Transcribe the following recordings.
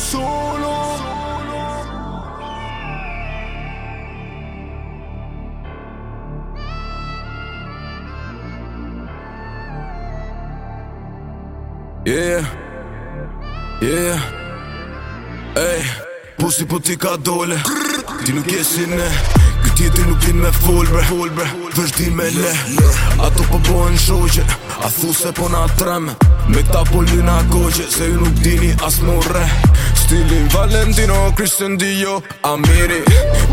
solo Yeah Yeah Ej Pusi po ti ka dole Ti nuk jesi ne Këti ti nuk din me fullbre Fullbre Vesh di me le Ato po bojnë shoqe A thu se po na treme Me këta po lina goqe Se ju nuk dini as më re stilin Valentino, Christian Dio, Amiri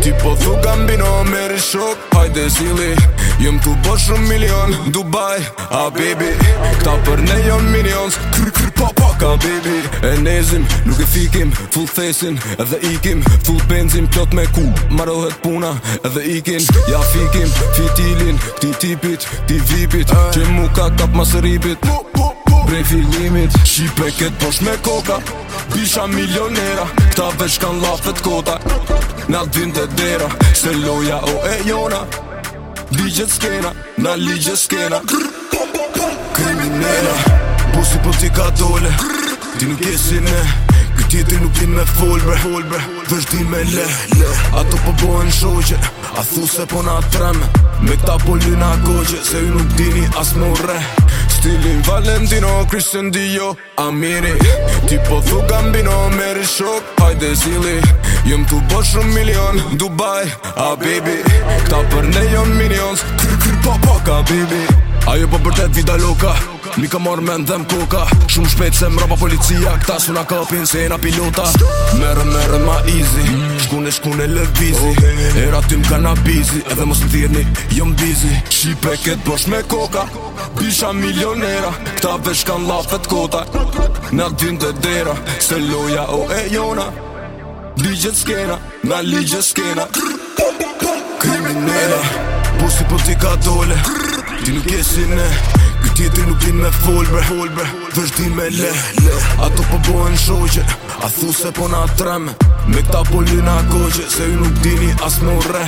Ti po thu gambino, meri shok, hajde zili Jëm tu bo shumë milion, Dubai, a baby Kta për ne jon minions, kry kry pop Ka baby, e nezim, nuk e fikim, full thesin, edhe ikim Full benzim, pjot me ku, marohet puna, edhe ikin Ja fikim, fitilin, kti tipit, kti vipit Qe mu ka kap masë ribit prej fillimit Shqipe ket posh me koka Bisha milionera Ta vesh kan lafet kota Na dhvim të dera Se loja o e jona Ligje skena Na ligje skena Kriminera Busi po ti ka dole Ti nuk jesi ne Këti ti nuk din me full bre Vesh din me le Ato po bojnë shoqe A thu se po na treme Me këta po lina goqe Se ju nuk dini as më re Stilin Valentino, Christian Dio, Amiri Ti po thu gambino, meri shok, hajde zili Jëm tu bo shumë milion, Dubai, a baby Kta për ne jëm minions, kër kër pa pa ka baby Ajo po për tët vida loka Mi ka morë me ndhem koka Shumë shpejt se më policia Këta suna kapin se jena pilota Merë, merë, ma easy Shkune, shkune, shkun e okay. Era ty ka na bizi Edhe mos më tjerni, jom bizi Shqip e ketë bosh me koka Bisha milionera Këta vesh kan lafet kota Na dyn dhe dera Se loja o e jona Ligjet skena Na ligjet skena Kriminera Busi po ti ka dole Ti nuk jesi ne tjetri nuk din me folbe Vesh din me le, le Ato po bojnë shoqe A thu se po na treme Me këta po lina goqe Se ju nuk dini as në re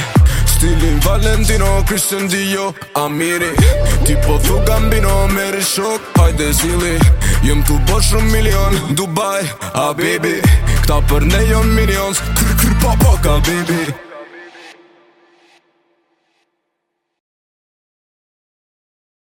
Stilin Valentino, Christian Dio, Amiri Ti po thu gambino, meri shok, hajde zili Jëm tu bo shumë milion, Dubai, a baby Këta për ne jon minions, kër kër baby